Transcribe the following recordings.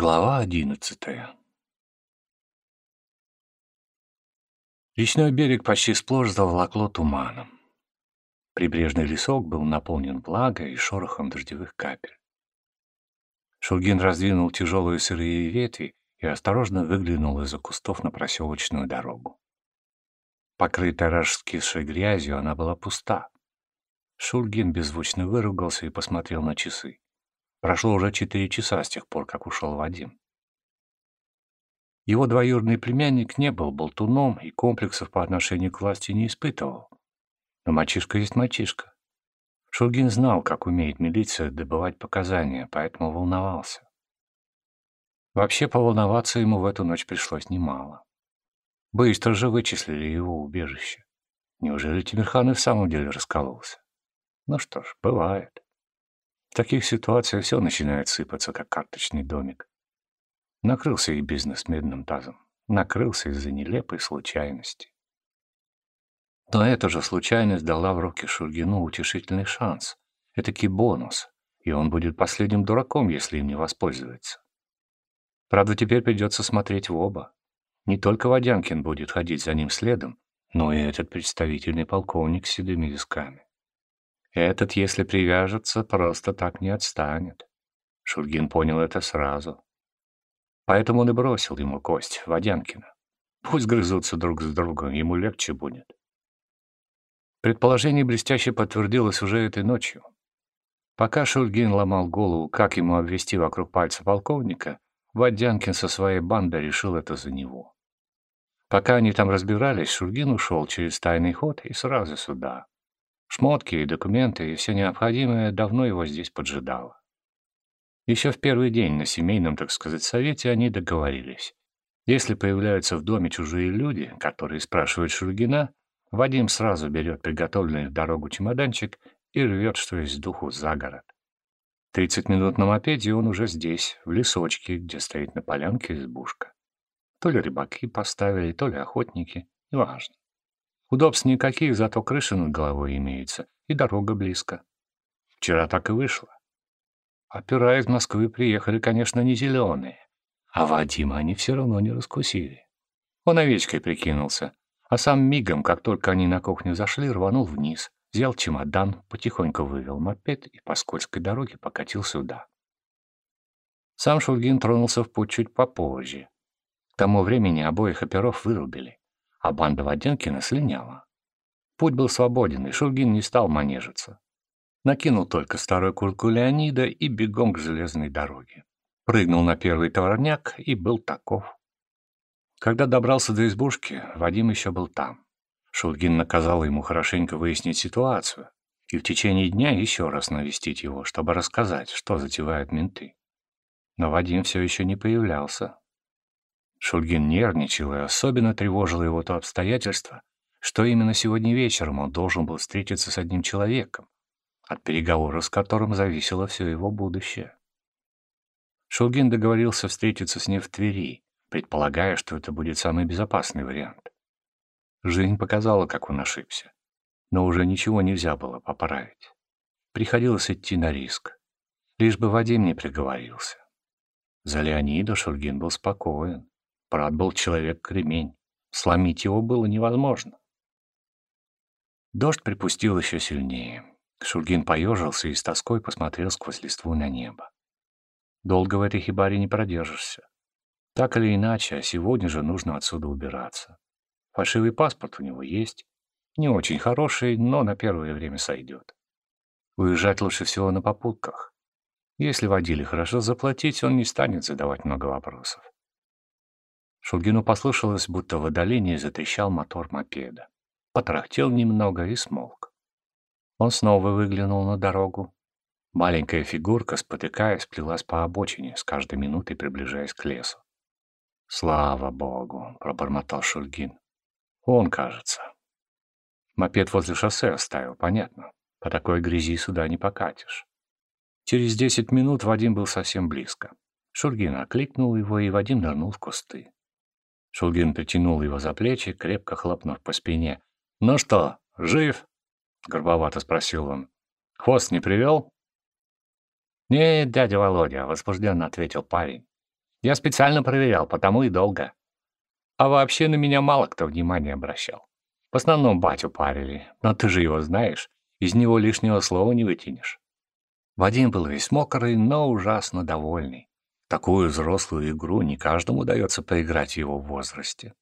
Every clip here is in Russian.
Глава одиннадцатая Речной берег почти сплошь заволокло туманом. Прибрежный лесок был наполнен влагой и шорохом дождевых капель. Шульгин раздвинул тяжелые сырые ветви и осторожно выглянул из-за кустов на проселочную дорогу. Покрытая раскисшей грязью, она была пуста. Шульгин беззвучно выругался и посмотрел на часы. Прошло уже четыре часа с тех пор, как ушел Вадим. Его двоюродный племянник не был болтуном и комплексов по отношению к власти не испытывал. Но мальчишка есть мальчишка. Шульгин знал, как умеет милиция добывать показания, поэтому волновался. Вообще, поволноваться ему в эту ночь пришлось немало. Быстро же вычислили его убежище. Неужели Тимирхан и в самом деле раскололся? Ну что ж, бывает. В таких ситуациях все начинает сыпаться, как карточный домик. Накрылся и бизнес медным тазом. Накрылся из-за нелепой случайности. Но эта же случайность дала в руки Шульгину утешительный шанс. Этакий бонус, и он будет последним дураком, если им не воспользуется. Правда, теперь придется смотреть в оба. Не только Водянкин будет ходить за ним следом, но и этот представительный полковник с седыми висками. Этот, если привяжется, просто так не отстанет. Шульгин понял это сразу. Поэтому он и бросил ему кость, Водянкина. Пусть грызутся друг с другом, ему легче будет. Предположение блестяще подтвердилось уже этой ночью. Пока Шульгин ломал голову, как ему обвести вокруг пальца полковника, Водянкин со своей бандой решил это за него. Пока они там разбирались, Шульгин ушел через тайный ход и сразу сюда. Шмотки и документы и все необходимое давно его здесь поджидало. Еще в первый день на семейном, так сказать, совете они договорились. Если появляются в доме чужие люди, которые спрашивают Шульгина, Вадим сразу берет приготовленный в дорогу чемоданчик и рвет, что есть духу, за город. Тридцать минут на мопеде, он уже здесь, в лесочке, где стоит на полянке избушка. То ли рыбаки поставили, то ли охотники, неважно. Удобств никаких, зато крыша над головой имеется, и дорога близко. Вчера так и вышло. Опера из Москвы приехали, конечно, не зеленые, а Вадима они все равно не раскусили. Он овечкой прикинулся, а сам мигом, как только они на кухню зашли, рванул вниз, взял чемодан, потихоньку вывел мопед и по скользкой дороге покатил сюда. Сам Шульгин тронулся в путь чуть попозже. К тому времени обоих оперов вырубили, а банда Воденкина слиняла. Путь был свободен, и Шульгин не стал манежиться. Накинул только старую куртку Леонида и бегом к железной дороге. Прыгнул на первый товарняк и был таков. Когда добрался до избушки, Вадим еще был там. Шульгин наказал ему хорошенько выяснить ситуацию и в течение дня еще раз навестить его, чтобы рассказать, что затевают менты. Но Вадим все еще не появлялся. Шульгин нервничал и особенно тревожило его то обстоятельство, что именно сегодня вечером он должен был встретиться с одним человеком, от переговоров с которым зависело все его будущее. Шульгин договорился встретиться с ним в Твери, предполагая, что это будет самый безопасный вариант. Жизнь показала, как он ошибся. Но уже ничего нельзя было поправить. Приходилось идти на риск. Лишь бы Вадим не приговорился. За Леонида Шульгин был спокоен. Брат был человек-кремень. Сломить его было невозможно. Дождь припустил еще сильнее. Шульгин поежился и с тоской посмотрел сквозь листву на небо. Долго в этой хибаре не продержишься. Так или иначе, а сегодня же нужно отсюда убираться. Фальшивый паспорт у него есть. Не очень хороший, но на первое время сойдет. Уезжать лучше всего на попутках. Если водили хорошо заплатить, он не станет задавать много вопросов. Шульгину послышалось, будто в отдалении затрещал мотор мопеда. Потрахтел немного и смолк. Он снова выглянул на дорогу. Маленькая фигурка, спотыкаясь, плелась по обочине, с каждой минутой приближаясь к лесу. «Слава богу!» — пробормотал Шульгин. «Он, кажется». Мопед возле шоссе оставил, понятно. По такой грязи сюда не покатишь. Через десять минут Вадим был совсем близко. Шульгин окликнул его, и Вадим нырнул в кусты. Шульгин притянул его за плечи, крепко хлопнув по спине. «Ну что, жив?» — горбовато спросил он. «Хвост не привел?» «Нет, дядя Володя», — возбужденно ответил парень. Я специально проверял, потому и долго. А вообще на меня мало кто внимания обращал. В основном батю парили, но ты же его знаешь, из него лишнего слова не вытянешь. Вадим был весь мокрый, но ужасно довольный. Такую взрослую игру не каждому удается поиграть в его возрасте.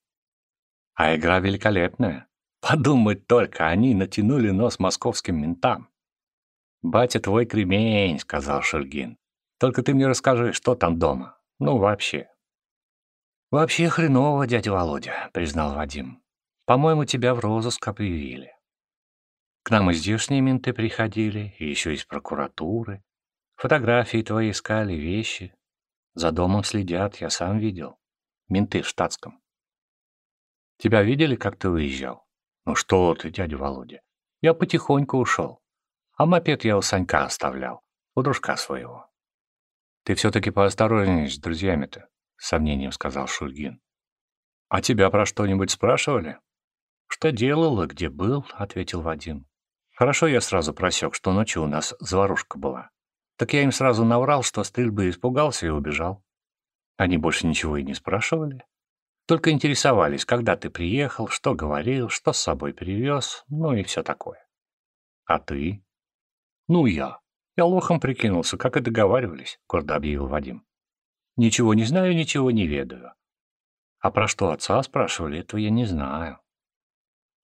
А игра великолепная. Подумать только, они натянули нос московским ментам. «Батя твой кремень», — сказал Шульгин. «Только ты мне расскажи, что там дома? Ну, вообще». «Вообще хреново, дядя Володя», — признал Вадим. «По-моему, тебя в розыск объявили. К нам и здешние менты приходили, и еще из прокуратуры. Фотографии твои искали, вещи. За домом следят, я сам видел. Менты в штатском. Тебя видели, как ты уезжал? Ну что ты, дядя Володя? Я потихоньку ушел. А мопед я у Санька оставлял, у дружка своего. Ты все-таки поосторожней с друзьями-то, с сомнением сказал Шульгин. А тебя про что-нибудь спрашивали? Что делал и где был, ответил Вадим. Хорошо я сразу просек, что ночью у нас заварушка была. Так я им сразу наврал, что стрельбы испугался и убежал. Они больше ничего и не спрашивали. Только интересовались, когда ты приехал, что говорил, что с собой привез, ну и все такое. А ты? Ну, я. Я лохом прикинулся, как и договаривались, гордо объявил Вадим. Ничего не знаю, ничего не ведаю. А про что отца спрашивали, этого я не знаю.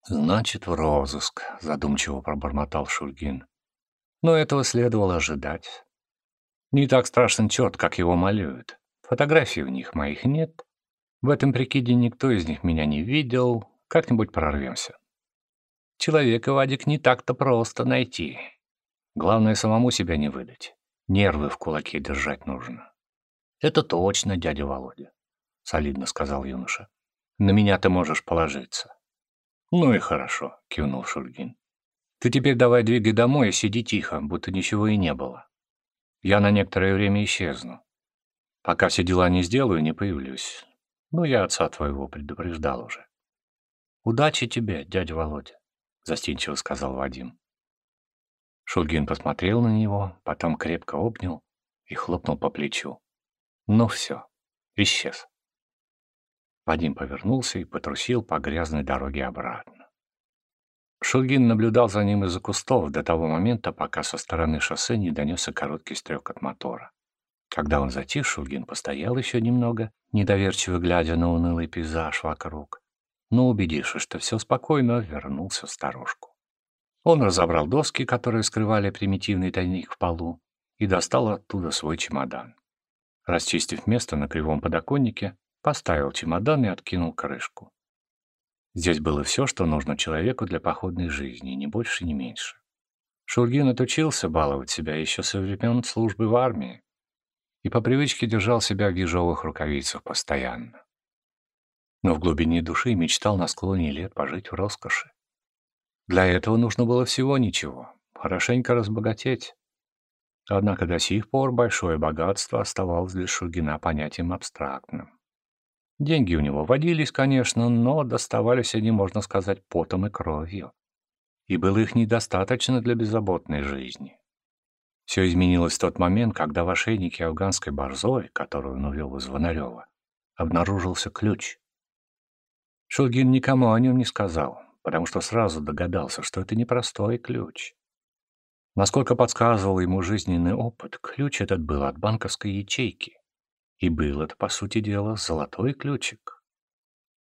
Значит, в розыск, задумчиво пробормотал Шульгин. Но этого следовало ожидать. Не так страшен черт, как его малюют. Фотографий у них моих нет, в этом прикиде никто из них меня не видел. Как-нибудь прорвемся. Человека, Вадик, не так-то просто найти. Главное, самому себя не выдать. Нервы в кулаке держать нужно. Это точно, дядя Володя, — солидно сказал юноша. На меня ты можешь положиться. Ну и хорошо, — кивнул Шульгин. Ты теперь давай двигай домой и сиди тихо, будто ничего и не было. Я на некоторое время исчезну. Пока все дела не сделаю, не появлюсь. Ну, я отца твоего предупреждал уже. «Удачи тебе, дядя Володя», — застенчиво сказал Вадим. Шульгин посмотрел на него, потом крепко обнял и хлопнул по плечу. Ну все, исчез. Вадим повернулся и потрусил по грязной дороге обратно. Шульгин наблюдал за ним из-за кустов до того момента, пока со стороны шоссе не донесся короткий стрек от мотора. Когда он затих, Шульгин постоял еще немного, недоверчиво глядя на унылый пейзаж вокруг. Но, убедившись, что все спокойно, вернулся в сторожку. Он разобрал доски, которые скрывали примитивный тайник в полу, и достал оттуда свой чемодан. Расчистив место на кривом подоконнике, поставил чемодан и откинул крышку. Здесь было все, что нужно человеку для походной жизни, ни больше, ни меньше. Шульгин отучился баловать себя еще со времен службы в армии, и по привычке держал себя в ежовых рукавицах постоянно. Но в глубине души мечтал на склоне лет пожить в роскоши. Для этого нужно было всего ничего, хорошенько разбогатеть. Однако до сих пор большое богатство оставалось для Шульгина понятием абстрактным. Деньги у него водились, конечно, но доставались они, можно сказать, потом и кровью. И было их недостаточно для беззаботной жизни. Все изменилось в тот момент, когда в ошейнике афганской борзой, которую он увел из Звонарева, обнаружился ключ. Шульгин никому о нем не сказал, потому что сразу догадался, что это непростой ключ. Насколько подсказывал ему жизненный опыт, ключ этот был от банковской ячейки. И был это, по сути дела, золотой ключик.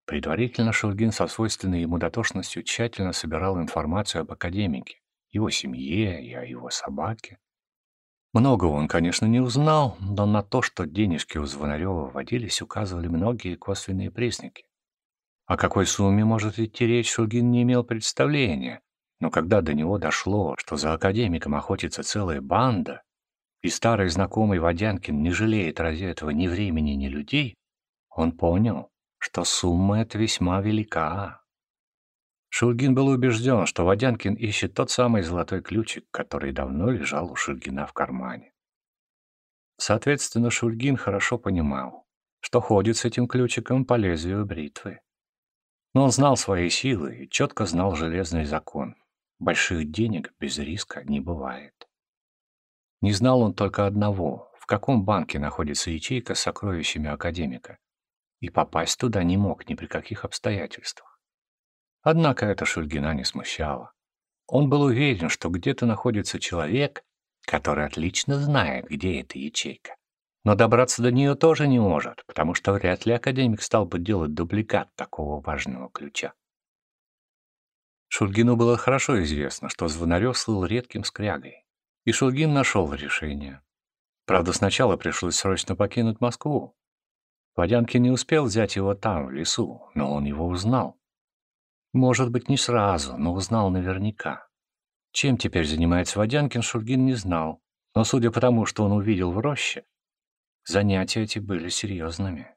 Предварительно Шульгин со свойственной ему дотошностью тщательно собирал информацию об академике, его семье и о его собаке. Многого он, конечно, не узнал, но на то, что денежки у Звонарева водились, указывали многие косвенные признаки. О какой сумме может идти речь, Шульгин не имел представления. Но когда до него дошло, что за академиком охотится целая банда, и старый знакомый Водянкин не жалеет ради этого ни времени, ни людей, он понял, что сумма эта весьма велика. Шульгин был убежден, что Водянкин ищет тот самый золотой ключик, который давно лежал у Шульгина в кармане. Соответственно, Шульгин хорошо понимал, что ходит с этим ключиком по лезвию бритвы. Но он знал свои силы и четко знал железный закон. Больших денег без риска не бывает. Не знал он только одного. в каком банке находится ячейка с сокровищами академика, и попасть туда не мог ни при каких обстоятельствах. Однако это Шульгина не смущало. Он был уверен, что где-то находится человек, который отлично знает, где эта ячейка. Но добраться до нее тоже не может, потому что вряд ли академик стал бы делать дубликат такого важного ключа. Шульгину было хорошо известно, что Звонарев слыл редким скрягой, и Шульгин нашел решение. Правда, сначала пришлось срочно покинуть Москву. Водянкин не успел взять его там, в лесу, но он его узнал. Может быть, не сразу, но узнал наверняка. Чем теперь занимается Водянкин, Шульгин не знал, но судя по тому, что он увидел в роще, занятия эти были серьезными.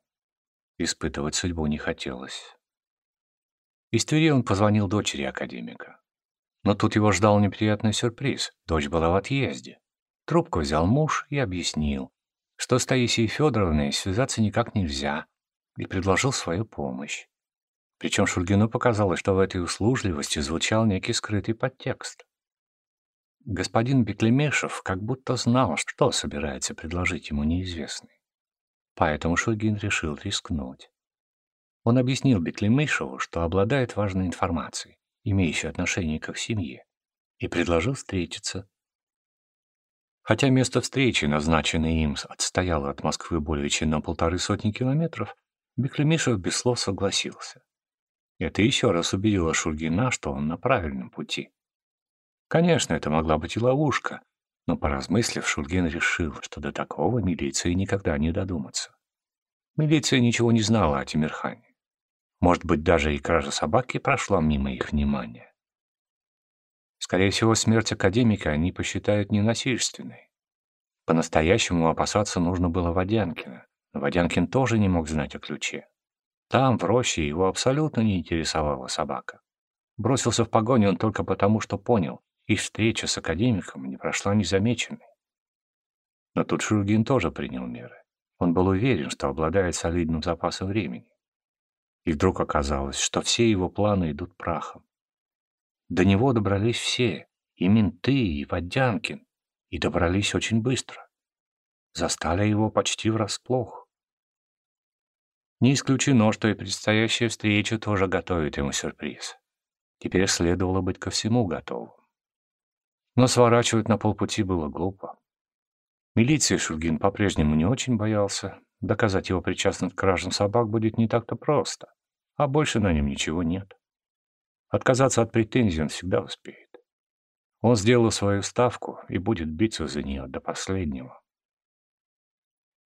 Испытывать судьбу не хотелось. Из Твери он позвонил дочери академика. Но тут его ждал неприятный сюрприз. Дочь была в отъезде. Трубку взял муж и объяснил, что с Таисией Федоровной связаться никак нельзя, и предложил свою помощь. Причем Шульгину показалось, что в этой услужливости звучал некий скрытый подтекст. Господин Беклемешев как будто знал, что собирается предложить ему неизвестный. Поэтому Шульгин решил рискнуть. Он объяснил Беклемешеву, что обладает важной информацией, имеющей отношение к их семье, и предложил встретиться. Хотя место встречи, назначенное им, отстояло от Москвы более чем на полторы сотни километров, Беклемишев без слов согласился. Это еще раз убедило Шульгина, что он на правильном пути. Конечно, это могла быть и ловушка, но, поразмыслив, Шульгин решил, что до такого милиции никогда не додуматься. Милиция ничего не знала о Тимирхане. Может быть, даже и кража собаки прошла мимо их внимания. Скорее всего, смерть академика они посчитают ненасильственной. По-настоящему опасаться нужно было Водянкина, но Водянкин тоже не мог знать о ключе. Там, в роще, его абсолютно не интересовала собака. Бросился в погоню он только потому, что понял, их встреча с академиком не прошла незамеченной. Но тут Шульгин тоже принял меры. Он был уверен, что обладает солидным запасом времени. И вдруг оказалось, что все его планы идут прахом. До него добрались все, и менты, и Водянкин, и добрались очень быстро. Застали его почти врасплох. Не исключено, что и предстоящая встреча тоже готовит ему сюрприз. Теперь следовало быть ко всему готовым. Но сворачивать на полпути было глупо. Милиции Шульгин по-прежнему не очень боялся. Доказать его причастность к кражам собак будет не так-то просто, а больше на нем ничего нет. Отказаться от претензий он всегда успеет. Он сделал свою ставку и будет биться за нее до последнего.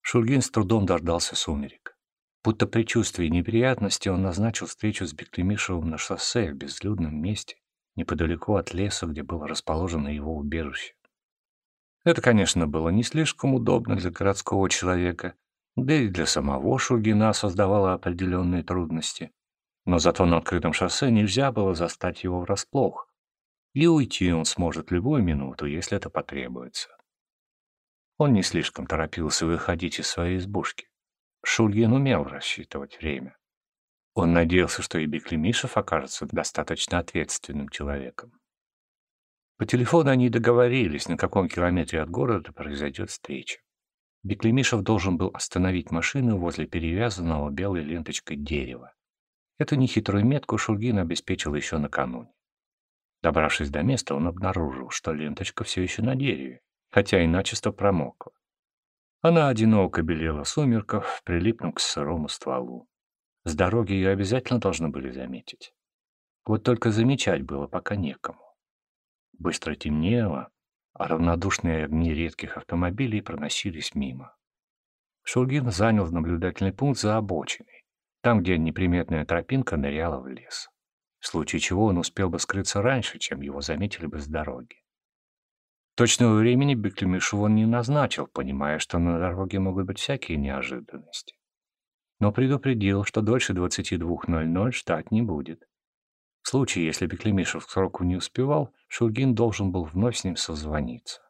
Шульгин с трудом дождался сумерек. Будто предчувствие неприятности, он назначил встречу с Беклемишевым на шоссе в безлюдном месте, неподалеку от леса, где было расположено его убежище. Это, конечно, было не слишком удобно для городского человека, да и для самого Шульгина создавало определенные трудности. Но зато на открытом шоссе нельзя было застать его врасплох, и уйти он сможет любую минуту, если это потребуется. Он не слишком торопился выходить из своей избушки. Шульгин умел рассчитывать время. Он надеялся, что и Беклемишев окажется достаточно ответственным человеком. По телефону они договорились, на каком километре от города произойдет встреча. Беклемишев должен был остановить машину возле перевязанного белой ленточкой дерева. Эту нехитрую метку Шульгин обеспечил еще накануне. Добравшись до места, он обнаружил, что ленточка все еще на дереве, хотя и начисто промокла. Она одиноко белела в сумерках, прилипнув к сырому стволу. С дороги ее обязательно должны были заметить. Вот только замечать было пока некому. Быстро темнело, а равнодушные огни редких автомобилей проносились мимо. Шульгин занял наблюдательный пункт за обочиной, там, где неприметная тропинка ныряла в лес. В случае чего он успел бы скрыться раньше, чем его заметили бы с дороги. Точного времени Беклемишеву он не назначил, понимая, что на дороге могут быть всякие неожиданности. Но предупредил, что дольше 22.00 ждать не будет. В случае, если Беклемишев к сроку не успевал, Шульгин должен был вновь с ним созвониться.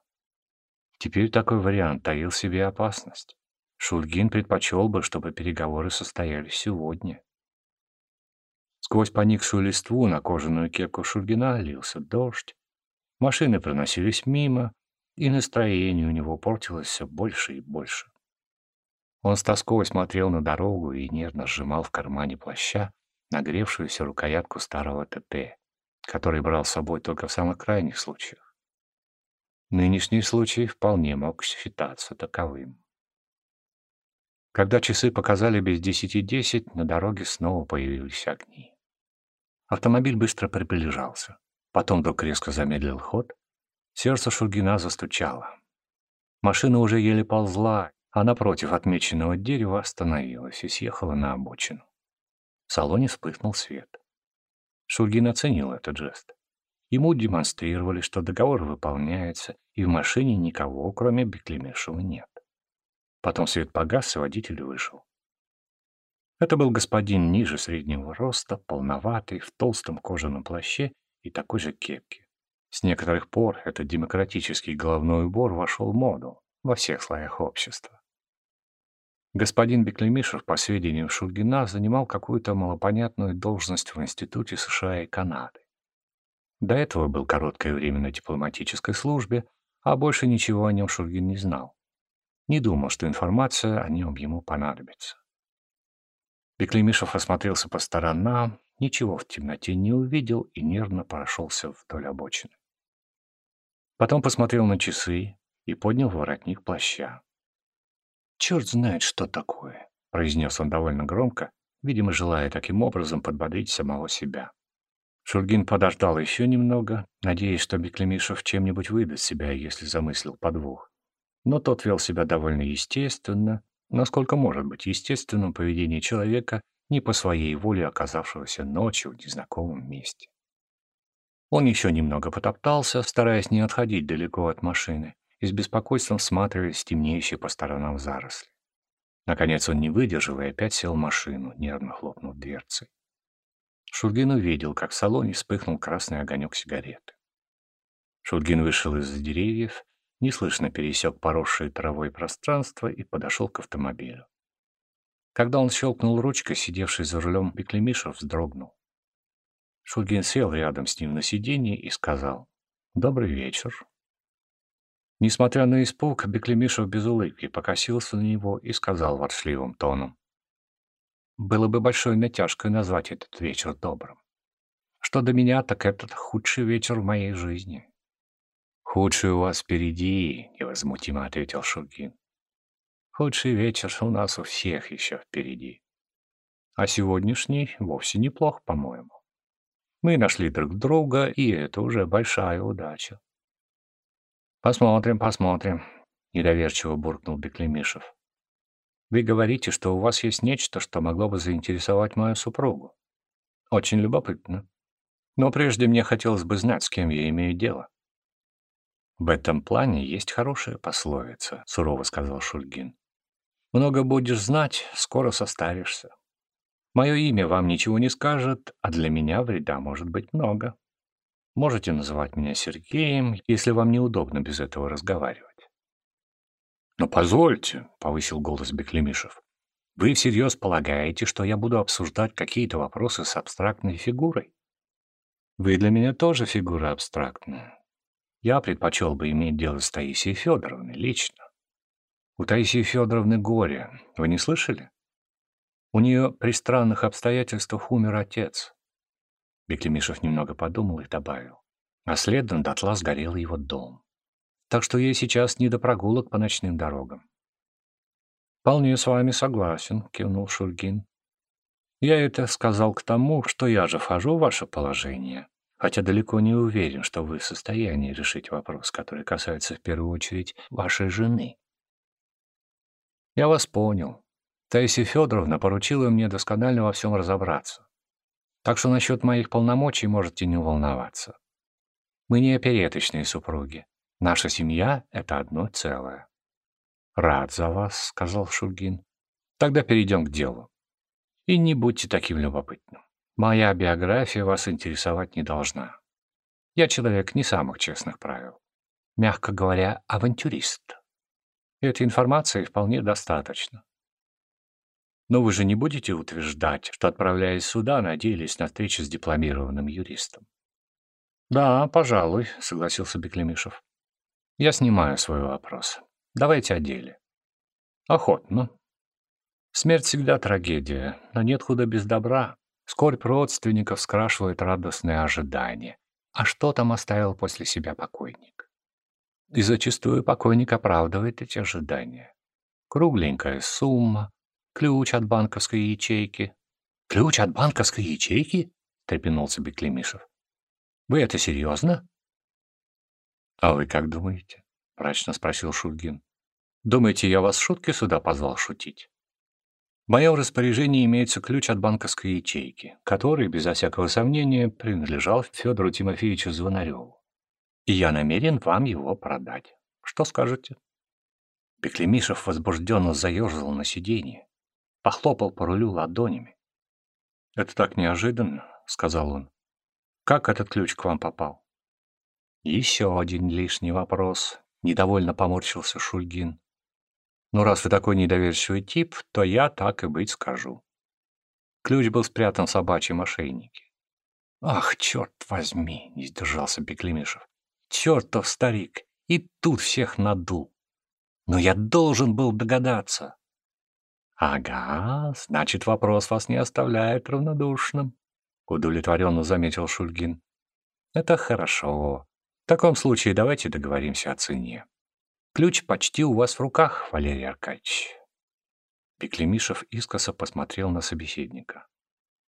Теперь такой вариант таил в себе опасность. Шульгин предпочел бы, чтобы переговоры состоялись сегодня. Сквозь поникшую листву на кожаную кепку Шульгина лился дождь, Машины проносились мимо, и настроение у него портилось все больше и больше. Он с тоской смотрел на дорогу и нервно сжимал в кармане плаща нагревшуюся рукоятку старого ТТ, который брал с собой только в самых крайних случаях. Нынешний случай вполне мог считаться таковым. Когда часы показали без десяти десять, на дороге снова появились огни. Автомобиль быстро приближался. Потом вдруг резко замедлил ход. Сердце Шургина застучало. Машина уже еле ползла, а напротив отмеченного дерева остановилась и съехала на обочину. В салоне вспыхнул свет. Шургин оценил этот жест. Ему демонстрировали, что договор выполняется, и в машине никого, кроме Беклемешева, нет. Потом свет погас, и водитель вышел. Это был господин ниже среднего роста, полноватый, в толстом кожаном плаще и такой же кепке. С некоторых пор этот демократический головной убор вошел в моду во всех слоях общества. Господин Беклемишев, по сведениям Шульгина, занимал какую-то малопонятную должность в Институте США и Канады. До этого был короткое время на дипломатической службе, а больше ничего о нем Шульгин не знал. Не думал, что информация о нем ему понадобится. Беклемишев осмотрелся по сторонам, ничего в темноте не увидел и нервно прошелся вдоль обочины. Потом посмотрел на часы и поднял воротник плаща. «Черт знает, что такое», — произнес он довольно громко, видимо, желая таким образом подбодрить самого себя. Шургин подождал еще немного, надеясь, что Беклемишев чем-нибудь выдаст себя, если замыслил подвох но тот вел себя довольно естественно, насколько может быть естественным поведение человека, не по своей воле оказавшегося ночью в незнакомом месте. Он еще немного потоптался, стараясь не отходить далеко от машины, и с беспокойством всматриваясь темнеющие по сторонам заросли. Наконец он не выдержал и опять сел в машину, нервно хлопнув дверцей. Шургин увидел, как в салоне вспыхнул красный огонек сигареты. Шургин вышел из-за деревьев неслышно пересек поросшее травой пространство и подошел к автомобилю. Когда он щелкнул ручкой, сидевший за рулем Беклемишев вздрогнул. Шульгин сел рядом с ним на сиденье и сказал «Добрый вечер». Несмотря на испуг, Беклемишев без улыбки покосился на него и сказал ворчливым тоном «Было бы большой натяжкой назвать этот вечер добрым. Что до меня, так этот худший вечер в моей жизни. «Худший у вас впереди», — невозмутимо ответил Шургин. «Худший вечер у нас у всех еще впереди. А сегодняшний вовсе неплох, по-моему. Мы нашли друг друга, и это уже большая удача». «Посмотрим, посмотрим», — недоверчиво буркнул Беклемишев. «Вы говорите, что у вас есть нечто, что могло бы заинтересовать мою супругу. Очень любопытно. Но прежде мне хотелось бы знать, с кем я имею дело». «В этом плане есть хорошая пословица», — сурово сказал Шульгин. «Много будешь знать, скоро состаришься. Мое имя вам ничего не скажет, а для меня вреда может быть много. Можете называть меня Сергеем, если вам неудобно без этого разговаривать». «Но позвольте», — повысил голос Беклемишев, «вы всерьез полагаете, что я буду обсуждать какие-то вопросы с абстрактной фигурой? Вы для меня тоже фигура абстрактная. Я предпочел бы иметь дело с Таисией Федоровной лично. У Таисии Федоровны горе. Вы не слышали? У нее при странных обстоятельствах умер отец. Беклемишев немного подумал и добавил. А следом дотла сгорел его дом. Так что ей сейчас не до прогулок по ночным дорогам. «Вполне с вами согласен», — кивнул Шульгин. «Я это сказал к тому, что я же вхожу в ваше положение хотя далеко не уверен, что вы в состоянии решить вопрос, который касается в первую очередь вашей жены. Я вас понял. Таисия Федоровна поручила мне досконально во всем разобраться. Так что насчет моих полномочий можете не волноваться. Мы не опереточные супруги. Наша семья — это одно целое. «Рад за вас», — сказал Шульгин. «Тогда перейдем к делу. И не будьте таким любопытным. Моя биография вас интересовать не должна. Я человек не самых честных правил. Мягко говоря, авантюрист. Этой информации вполне достаточно. Но вы же не будете утверждать, что, отправляясь сюда, надеялись на встречу с дипломированным юристом. «Да, пожалуй», — согласился Беклемишев. Я снимаю свой вопрос. Давайте о деле. Охотно. Смерть всегда трагедия, но нет худа без добра. Скорбь родственников скрашивает радостные ожидания. А что там оставил после себя покойник? И зачастую покойник оправдывает эти ожидания. Кругленькая сумма, ключ от банковской ячейки. «Ключ от банковской ячейки?» — трепенулся Беклемишев. «Вы это серьезно?» «А вы как думаете?» — мрачно спросил Шульгин. «Думаете, я вас в шутке сюда позвал шутить?» В моем распоряжении имеется ключ от банковской ячейки, который, безо всякого сомнения, принадлежал Федору Тимофеевичу Звонареву. И я намерен вам его продать. Что скажете? Беклемишев возбужденно заерзал на сиденье, похлопал по рулю ладонями. «Это так неожиданно», — сказал он. «Как этот ключ к вам попал?» «Еще один лишний вопрос», — недовольно поморщился Шульгин. «Ну, раз вы такой недоверчивый тип, то я так и быть скажу». Ключ был спрятан в собачьем ошейнике. «Ах, черт возьми!» — не сдержался Беклемишев. «Чертов старик! И тут всех надул! Но я должен был догадаться!» «Ага, значит, вопрос вас не оставляет равнодушным», — удовлетворенно заметил Шульгин. «Это хорошо. В таком случае давайте договоримся о цене. Ключ почти у вас в руках, Валерий Аркадьевич. Беклемишев искоса посмотрел на собеседника.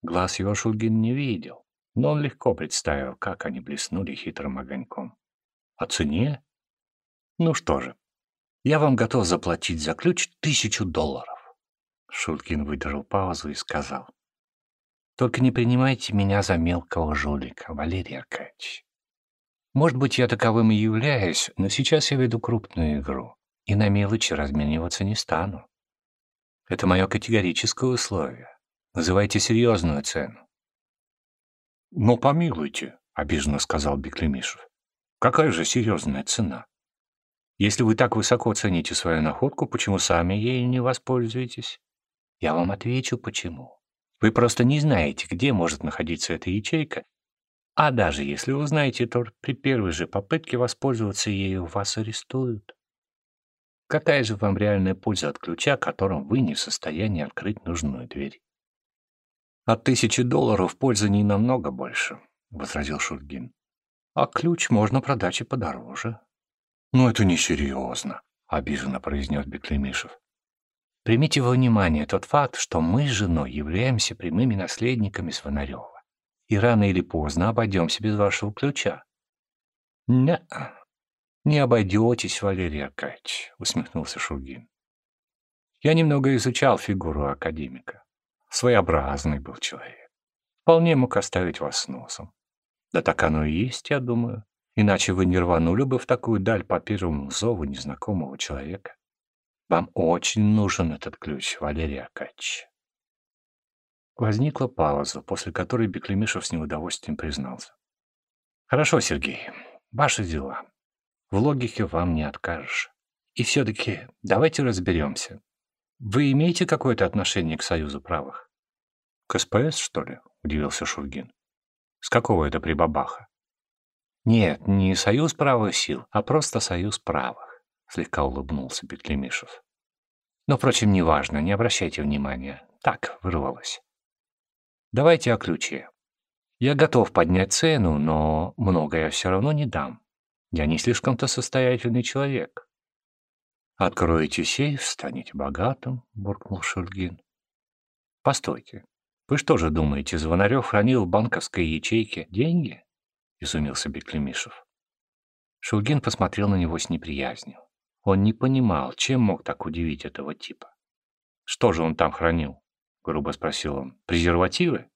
Глаз его Шульгин не видел, но он легко представил, как они блеснули хитрым огоньком. О цене? Ну что же, я вам готов заплатить за ключ тысячу долларов. Шульгин выдержал паузу и сказал. Только не принимайте меня за мелкого жулика, Валерий Аркадьевич. Может быть, я таковым и являюсь, но сейчас я веду крупную игру, и на мелочи размениваться не стану. Это мое категорическое условие. Называйте серьезную цену. «Но помилуйте», — обиженно сказал Беклемишев. «Какая же серьезная цена? Если вы так высоко цените свою находку, почему сами ею не воспользуетесь? Я вам отвечу, почему. Вы просто не знаете, где может находиться эта ячейка, а даже если узнаете, то при первой же попытке воспользоваться ею вас арестуют. Какая же вам реальная польза от ключа, которым вы не в состоянии открыть нужную дверь? От тысячи долларов пользы не намного больше, — возразил Шургин. А ключ можно продать и подороже. Ну, это несерьезно, — обиженно произнес Беклемишев. Примите во внимание тот факт, что мы с женой являемся прямыми наследниками Сванарева и рано или поздно обойдемся без вашего ключа. — Не, не обойдетесь, Валерий Аркадьевич, — усмехнулся Шугин. Я немного изучал фигуру академика. Своеобразный был человек. Вполне мог оставить вас с носом. Да так оно и есть, я думаю. Иначе вы не рванули бы в такую даль по первому зову незнакомого человека. Вам очень нужен этот ключ, Валерий Аркадьевич. Возникла пауза, после которой Беклемишев с неудовольствием признался. «Хорошо, Сергей, ваши дела. В логике вам не откажешь. И все-таки давайте разберемся. Вы имеете какое-то отношение к Союзу правых?» «К СПС, что ли?» — удивился Шульгин. «С какого это прибабаха?» «Нет, не Союз правых сил, а просто Союз правых», — слегка улыбнулся Беклемишев. «Но, впрочем, неважно, не обращайте внимания. Так, вырвалось. Давайте о ключе. Я готов поднять цену, но много я все равно не дам. Я не слишком-то состоятельный человек. Откроете сейф, станете богатым, буркнул Шульгин. Постойте, вы что же думаете, Звонарев хранил в банковской ячейке деньги? Изумился Беклемишев. Шульгин посмотрел на него с неприязнью. Он не понимал, чем мог так удивить этого типа. Что же он там хранил? — грубо спросил он. «Презервативы?»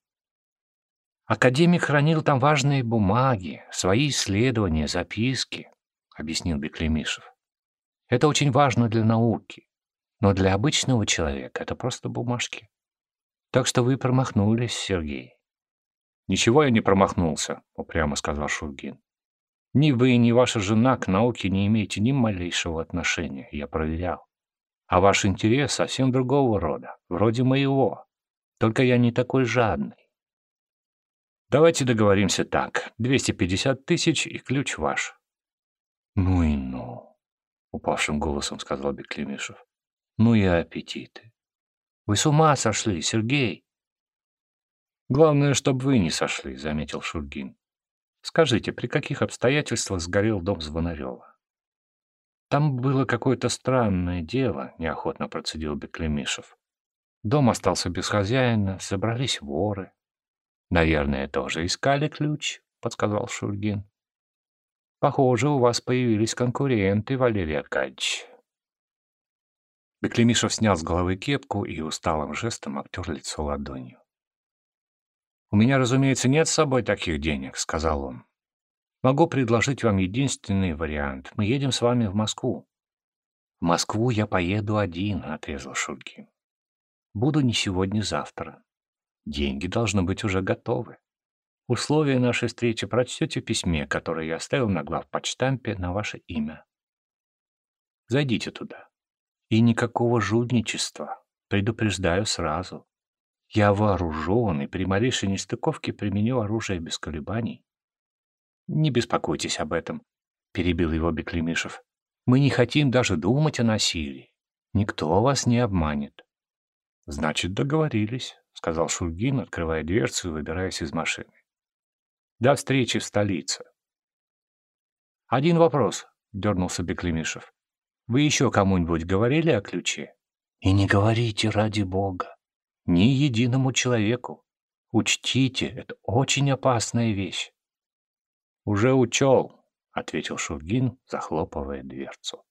«Академик хранил там важные бумаги, свои исследования, записки», — объяснил Беклемишев. «Это очень важно для науки, но для обычного человека это просто бумажки. Так что вы промахнулись, Сергей». «Ничего я не промахнулся», — упрямо сказал Шургин. «Ни вы, ни ваша жена к науке не имеете ни малейшего отношения, я проверял. А ваш интерес совсем другого рода, вроде моего. Только я не такой жадный. Давайте договоримся так. 250 тысяч и ключ ваш. Ну и ну, упавшим голосом сказал Беклемишев. Ну и аппетиты. Вы с ума сошли, Сергей? Главное, чтобы вы не сошли, заметил Шульгин. Скажите, при каких обстоятельствах сгорел дом Звонарева? Там было какое-то странное дело, неохотно процедил Беклемишев. Дом остался без хозяина, собрались воры. Наверное, тоже искали ключ, подсказал Шульгин. Похоже, у вас появились конкуренты, Валерий Аркадьевич. Беклемишев снял с головы кепку и усталым жестом обтер лицо ладонью. «У меня, разумеется, нет с собой таких денег», — сказал он. «Могу предложить вам единственный вариант. Мы едем с вами в Москву». «В Москву я поеду один», — отрезал Шульгин. «Буду не сегодня-завтра. Деньги должны быть уже готовы. Условия нашей встречи прочтете в письме, которое я оставил на главпочтампе на ваше имя. Зайдите туда. И никакого жульничества. Предупреждаю сразу. Я вооружен и при малейшей нестыковке применю оружие без колебаний. Не беспокойтесь об этом, перебил его Беклемишев. Мы не хотим даже думать о насилии. Никто вас не обманет. Значит, договорились, сказал Шульгин, открывая дверцу и выбираясь из машины. До встречи в столице. Один вопрос, дернулся Беклемишев. Вы еще кому-нибудь говорили о ключе? И не говорите ради бога. Ни единому человеку. Учтите, это очень опасная вещь. Уже учел, ответил Шургин, захлопывая дверцу.